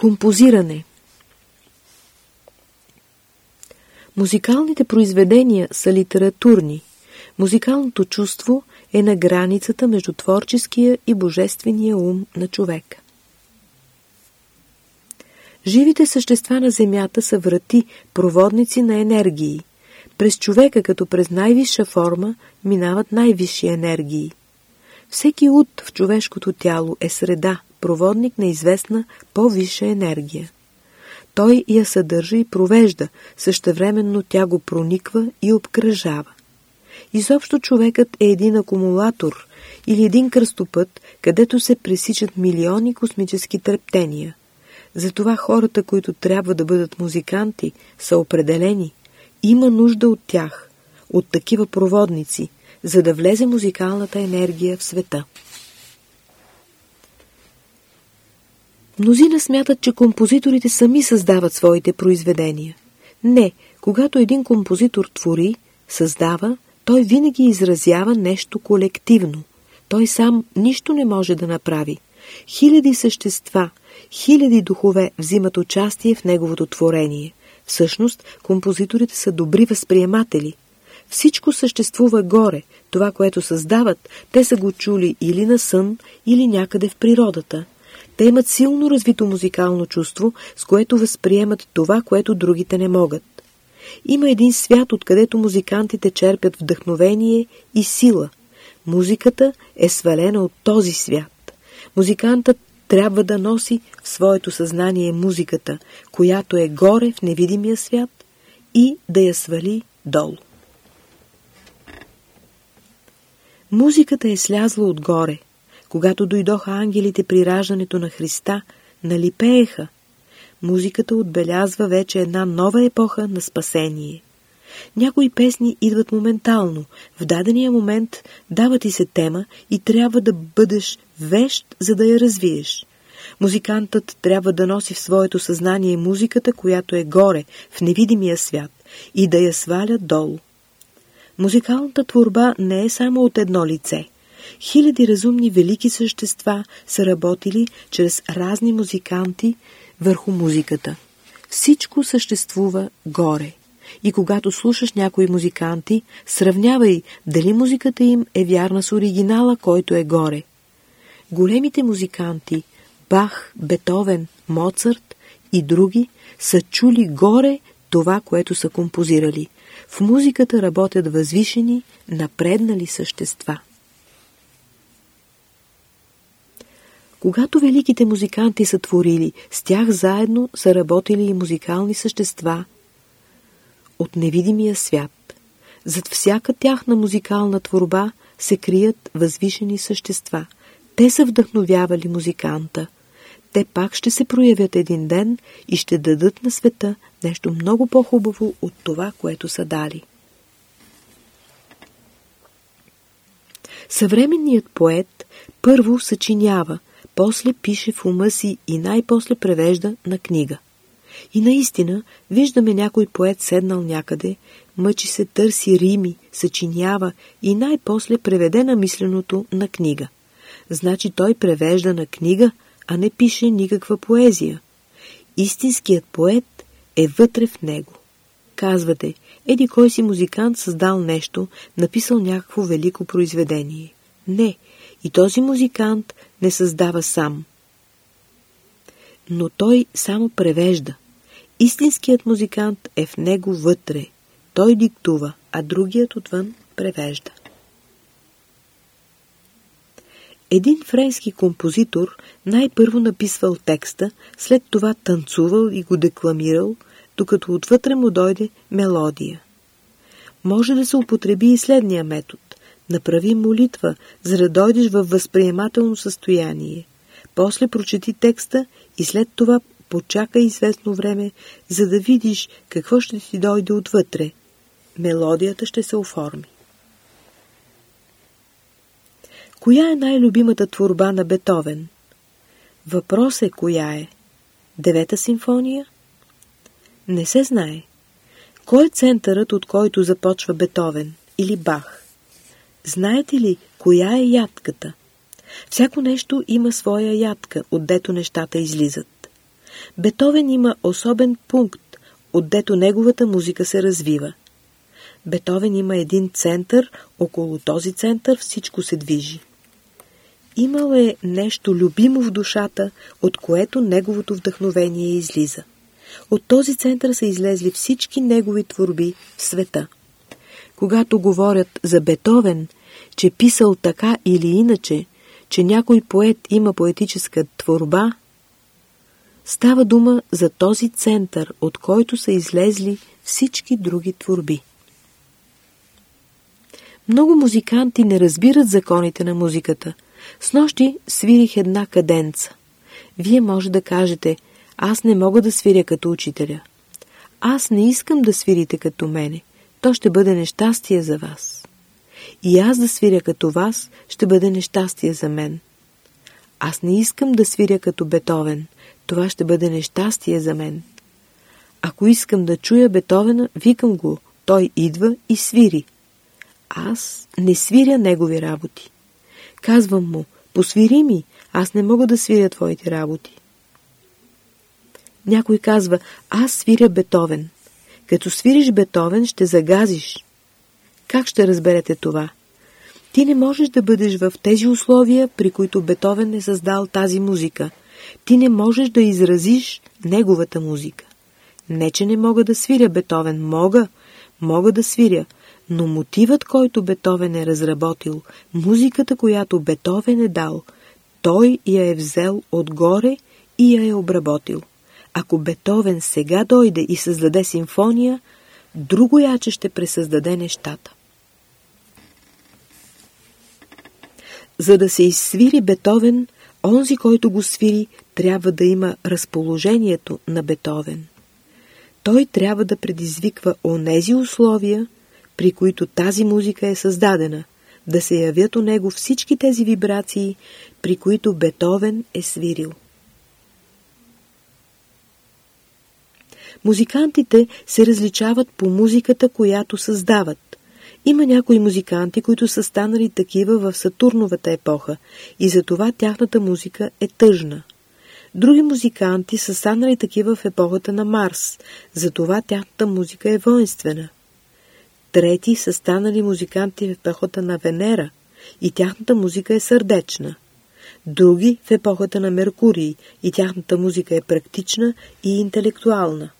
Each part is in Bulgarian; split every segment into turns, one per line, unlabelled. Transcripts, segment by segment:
Композиране Музикалните произведения са литературни. Музикалното чувство е на границата между творческия и божествения ум на човека. Живите същества на Земята са врати, проводници на енергии. През човека, като през най-висша форма, минават най-висши енергии. Всеки уд в човешкото тяло е среда, проводник на известна по-висша енергия. Той я съдържа и провежда, същевременно тя го прониква и обкръжава. Изобщо човекът е един акумулатор или един кръстопът, където се пресичат милиони космически трептения. Затова хората, които трябва да бъдат музиканти, са определени. Има нужда от тях, от такива проводници, за да влезе музикалната енергия в света. Мнозина смятат, че композиторите сами създават своите произведения. Не, когато един композитор твори, създава, той винаги изразява нещо колективно. Той сам нищо не може да направи. Хиляди същества, хиляди духове взимат участие в неговото творение. Всъщност, композиторите са добри възприематели. Всичко съществува горе, това, което създават, те са го чули или на сън, или някъде в природата. Те имат силно развито музикално чувство, с което възприемат това, което другите не могат. Има един свят, откъдето музикантите черпят вдъхновение и сила. Музиката е свалена от този свят. Музикантът трябва да носи в своето съзнание музиката, която е горе в невидимия свят и да я свали долу. Музиката е слязла отгоре. Когато дойдоха ангелите при раждането на Христа, налипееха. Музиката отбелязва вече една нова епоха на спасение. Някои песни идват моментално. В дадения момент дава ти се тема и трябва да бъдеш вещ, за да я развиеш. Музикантът трябва да носи в своето съзнание музиката, която е горе, в невидимия свят, и да я сваля долу. Музикалната творба не е само от едно лице. Хиляди разумни велики същества са работили чрез разни музиканти върху музиката. Всичко съществува горе. И когато слушаш някои музиканти, сравнявай дали музиката им е вярна с оригинала, който е горе. Големите музиканти Бах, Бетовен, Моцарт и други са чули горе това, което са композирали. В музиката работят възвишени, напреднали същества. Когато великите музиканти са творили, с тях заедно са работили и музикални същества от невидимия свят. Зад всяка тяхна музикална творба се крият възвишени същества. Те са вдъхновявали музиканта. Те пак ще се проявят един ден и ще дадат на света нещо много по-хубаво от това, което са дали. Съвременният поет първо съчинява, после пише в ума си и най-после превежда на книга. И наистина виждаме някой поет седнал някъде, мъчи се, търси рими, съчинява и най-после преведе на мисленото на книга. Значи той превежда на книга, а не пише никаква поезия. Истинският поет е вътре в него. Казвате, еди кой си музикант създал нещо, написал някакво велико произведение. Не, и този музикант не създава сам. Но той само превежда. Истинският музикант е в него вътре. Той диктува, а другият отвън превежда. Един френски композитор най-първо написвал текста, след това танцувал и го декламирал, докато отвътре му дойде мелодия. Може да се употреби и следния метод. Направи молитва, за да дойдеш в възприемателно състояние. После прочети текста и след това почакай известно време, за да видиш какво ще ти дойде отвътре. Мелодията ще се оформи. Коя е най-любимата творба на Бетовен? Въпрос е коя е. Девета симфония? Не се знае. Кой е центърът, от който започва Бетовен или Бах? Знаете ли, коя е ядката? Всяко нещо има своя ядка, отдето нещата излизат. Бетовен има особен пункт, отдето неговата музика се развива. Бетовен има един център, около този център всичко се движи. Имало е нещо любимо в душата, от което неговото вдъхновение излиза. От този център са излезли всички негови творби в света. Когато говорят за Бетовен, че писал така или иначе, че някой поет има поетическа творба, става дума за този център, от който са излезли всички други творби. Много музиканти не разбират законите на музиката. С нощи свирих една каденца. Вие може да кажете, аз не мога да свиря като учителя. Аз не искам да свирите като мене. То ще бъде нещастие за вас. И аз да свиря като вас ще бъде нещастие за мен. Аз не искам да свиря като Бетовен. Това ще бъде нещастие за мен. Ако искам да чуя Бетовена, викам го. Той идва и свири. Аз не свиря негови работи. Казвам му, посвири ми, аз не мога да свиря твоите работи. Някой казва, аз свиря Бетовен. Като свириш Бетовен, ще загазиш. Как ще разберете това? Ти не можеш да бъдеш в тези условия, при които Бетовен е създал тази музика. Ти не можеш да изразиш неговата музика. Не, че не мога да свиря Бетовен. Мога, мога да свиря, но мотивът, който Бетовен е разработил, музиката, която Бетовен е дал, той я е взел отгоре и я е обработил. Ако Бетовен сега дойде и създаде симфония, друго яче ще пресъздаде нещата. За да се изсвири Бетовен, онзи, който го свири, трябва да има разположението на Бетовен. Той трябва да предизвиква онези условия, при които тази музика е създадена, да се явят у него всички тези вибрации, при които Бетовен е свирил. Музикантите се различават по музиката, която създават. Има някои музиканти, които са станали такива в Сатурновата епоха и затова тяхната музика е тъжна. Други музиканти са станали такива в епохата на Марс, затова тяхната музика е воинствена. Трети са станали музиканти в епохата на Венера и тяхната музика е сърдечна. Други в епохата на Меркурий и тяхната музика е практична и интелектуална.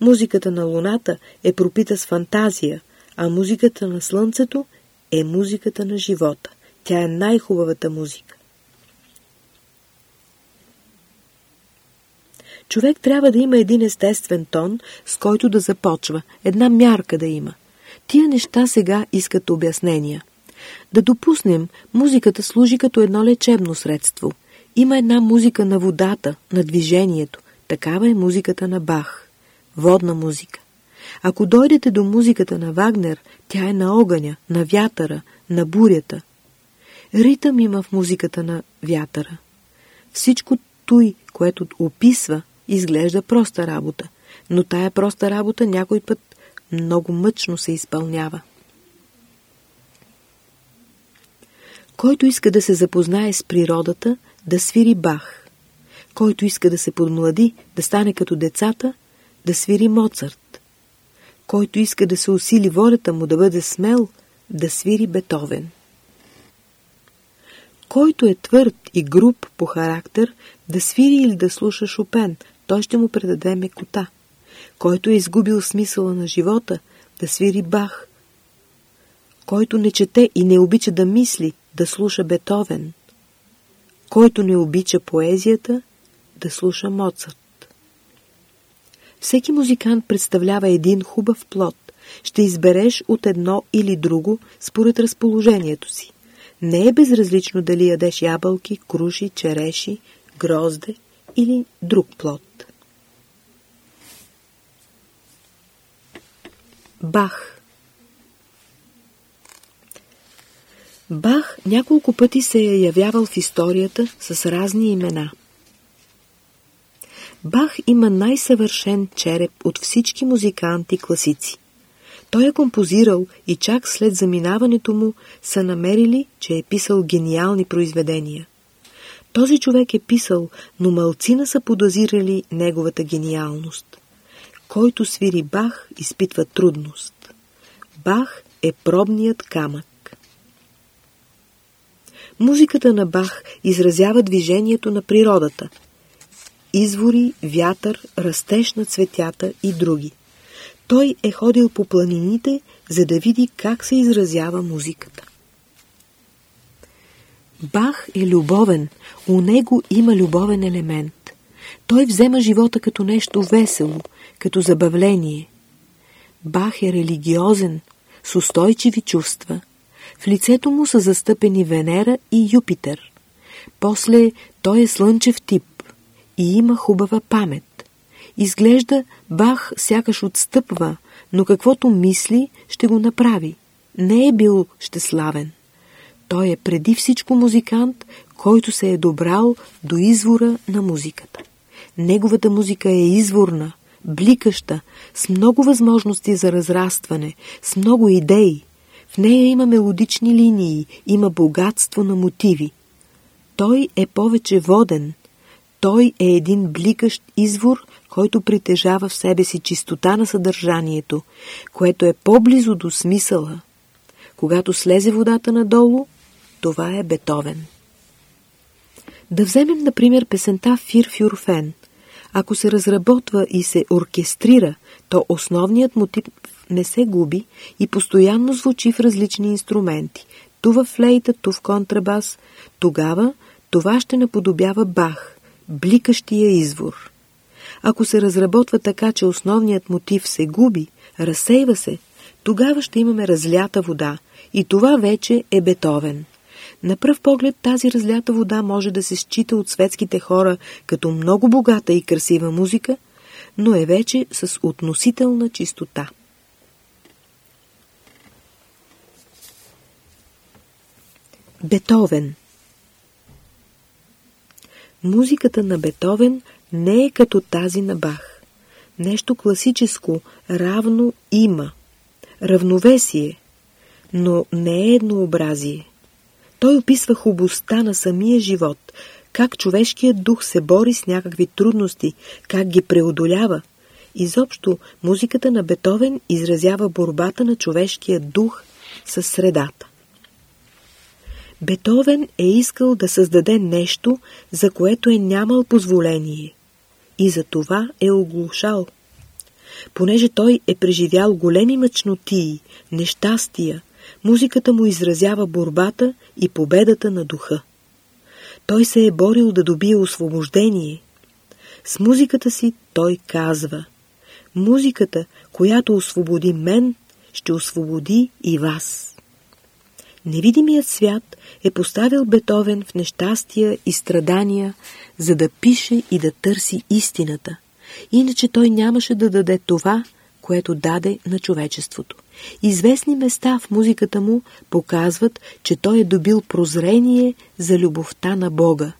Музиката на Луната е пропита с фантазия, а музиката на Слънцето е музиката на живота. Тя е най-хубавата музика. Човек трябва да има един естествен тон, с който да започва, една мярка да има. Тия неща сега искат обяснения. Да допуснем, музиката служи като едно лечебно средство. Има една музика на водата, на движението. Такава е музиката на Бах. Водна музика. Ако дойдете до музиката на Вагнер, тя е на огъня, на вятъра, на бурята. Ритъм има в музиката на вятъра. Всичко той, което описва, изглежда проста работа, но тая проста работа някой път много мъчно се изпълнява. Който иска да се запознае с природата, да свири Бах. Който иска да се подмлади, да стане като децата, да свири Моцарт. Който иска да се усили волята му да бъде смел, да свири Бетовен. Който е твърд и груб по характер, да свири или да слуша Шопен, той ще му предаде мекота. Който е изгубил смисъла на живота, да свири Бах. Който не чете и не обича да мисли, да слуша Бетовен. Който не обича поезията, да слуша Моцарт. Всеки музикант представлява един хубав плод. Ще избереш от едно или друго според разположението си. Не е безразлично дали ядеш ябълки, круши, череши, грозде или друг плод. Бах Бах няколко пъти се е явявал в историята с разни имена. Бах има най-съвършен череп от всички музиканти-класици. Той е композирал и чак след заминаването му са намерили, че е писал гениални произведения. Този човек е писал, но мълцина са подозирали неговата гениалност. Който свири Бах, изпитва трудност. Бах е пробният камък. Музиката на Бах изразява движението на природата. Извори, вятър, растеж на цветята и други. Той е ходил по планините, за да види как се изразява музиката. Бах е любовен, у него има любовен елемент. Той взема живота като нещо весело, като забавление. Бах е религиозен, с устойчиви чувства. В лицето му са застъпени Венера и Юпитер. После той е слънчев тип и има хубава памет. Изглежда Бах сякаш отстъпва, но каквото мисли, ще го направи. Не е бил щеславен. Той е преди всичко музикант, който се е добрал до извора на музиката. Неговата музика е изворна, бликаща, с много възможности за разрастване, с много идеи. В нея има мелодични линии, има богатство на мотиви. Той е повече воден. Той е един бликащ извор, който притежава в себе си чистота на съдържанието, което е по-близо до смисъла. Когато слезе водата надолу, това е Бетовен. Да вземем, например, песента Фир Фюрфен. Ако се разработва и се оркестрира, то основният мотив не се губи и постоянно звучи в различни инструменти, ту в флейта, ту в контрабас, тогава това ще наподобява Бах, бликащия извор. Ако се разработва така, че основният мотив се губи, разсейва се, тогава ще имаме разлята вода и това вече е Бетовен. На пръв поглед тази разлята вода може да се счита от светските хора като много богата и красива музика, но е вече с относителна чистота. Бетовен Музиката на Бетовен не е като тази на Бах. Нещо класическо, равно има. Равновесие, но не е еднообразие. Той описва хубостта на самия живот, как човешкият дух се бори с някакви трудности, как ги преодолява. Изобщо, музиката на Бетовен изразява борбата на човешкия дух с средата. Бетовен е искал да създаде нещо, за което е нямал позволение. И за това е оглушал. Понеже той е преживял големи мъчнотии, нещастия, музиката му изразява борбата и победата на духа. Той се е борил да добие освобождение. С музиката си той казва Музиката, която освободи мен, ще освободи и вас. Невидимият свят е поставил Бетовен в нещастия и страдания, за да пише и да търси истината. Иначе той нямаше да даде това, което даде на човечеството. Известни места в музиката му показват, че той е добил прозрение за любовта на Бога.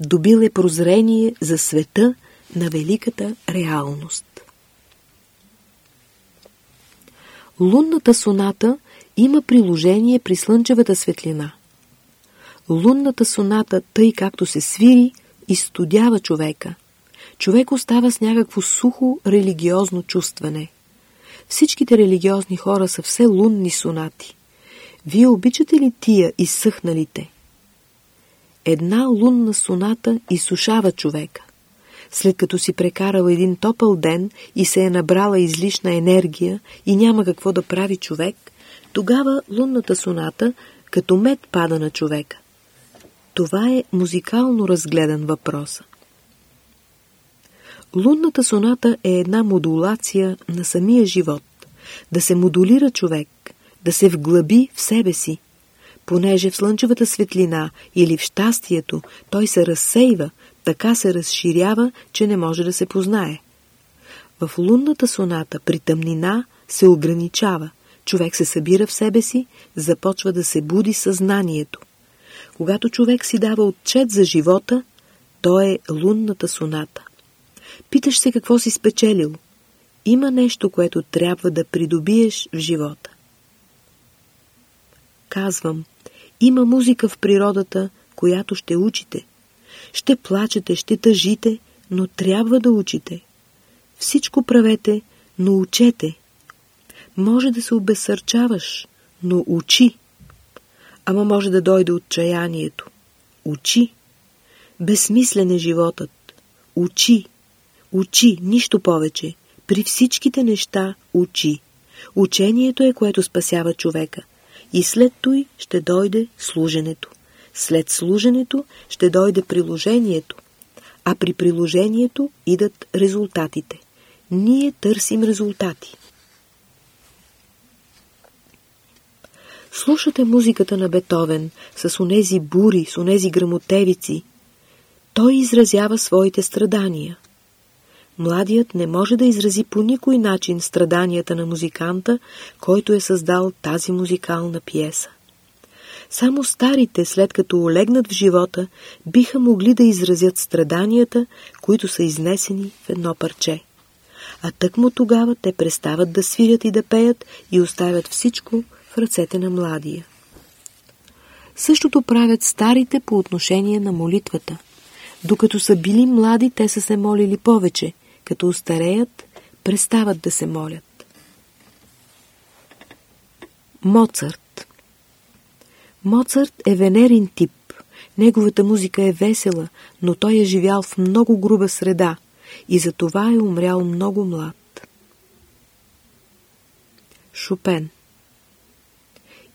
Добил е прозрение за света на великата реалност. Лунната соната има приложение при слънчевата светлина. Лунната соната, тъй както се свири, изстудява човека. Човек остава с някакво сухо религиозно чувстване. Всичките религиозни хора са все лунни сонати. Вие обичате ли тия изсъхналите? Една лунна соната изсушава човека. След като си прекарал един топъл ден и се е набрала излишна енергия и няма какво да прави човек, тогава лунната соната като мед пада на човека. Това е музикално разгледан въпрос. Лунната соната е една модулация на самия живот. Да се модулира човек, да се вглъби в себе си. Понеже в слънчевата светлина или в щастието той се разсейва, така се разширява, че не може да се познае. В лунната соната при тъмнина се ограничава, човек се събира в себе си, започва да се буди съзнанието. Когато човек си дава отчет за живота, то е лунната соната. Питаш се какво си спечелил. Има нещо, което трябва да придобиеш в живота. Казвам, има музика в природата, която ще учите. Ще плачете, ще тъжите, но трябва да учите. Всичко правете, но учете. Може да се обесърчаваш, но учи. Ама може да дойде отчаянието. Учи. Безсмислен е животът. Учи. Учи, нищо повече. При всичките неща учи. Учението е, което спасява човека. И след той ще дойде служенето. След служенето ще дойде приложението. А при приложението идат резултатите. Ние търсим резултати. Слушате музиката на Бетовен с онези бури, с онези грамотевици. Той изразява своите страдания. Младият не може да изрази по никой начин страданията на музиканта, който е създал тази музикална пиеса. Само старите, след като олегнат в живота, биха могли да изразят страданията, които са изнесени в едно парче. А тъкмо тогава те престават да свирят и да пеят и оставят всичко ръцете на младия. Същото правят старите по отношение на молитвата. Докато са били млади, те са се молили повече, като устареят, престават да се молят. Моцарт Моцарт е венерин тип. Неговата музика е весела, но той е живял в много груба среда и за това е умрял много млад. Шопен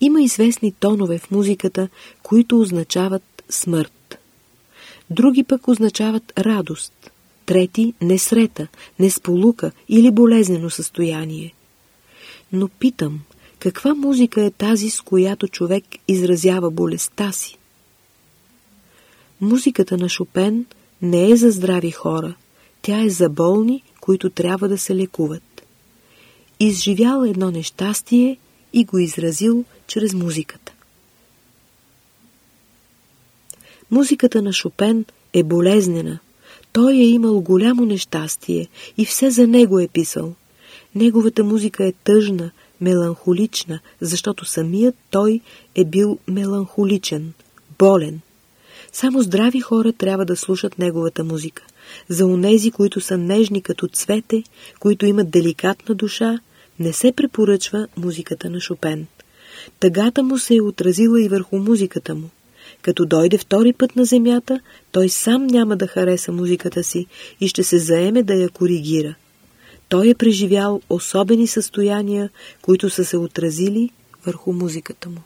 Има известни тонове в музиката, които означават смърт. Други пък означават радост, трети – несрета, несполука или болезнено състояние. Но питам, каква музика е тази, с която човек изразява болестта си? Музиката на Шопен не е за здрави хора, тя е за болни, които трябва да се лекуват. Изживял едно нещастие и го изразил чрез музиката. Музиката на Шопен е болезнена. Той е имал голямо нещастие и все за него е писал. Неговата музика е тъжна, меланхолична, защото самият той е бил меланхоличен, болен. Само здрави хора трябва да слушат неговата музика. За онези, които са нежни като цвете, които имат деликатна душа, не се препоръчва музиката на Шопен. Тъгата му се е отразила и върху музиката му. Като дойде втори път на земята, той сам няма да хареса музиката си и ще се заеме да я коригира. Той е преживял особени състояния, които са се отразили върху музиката му.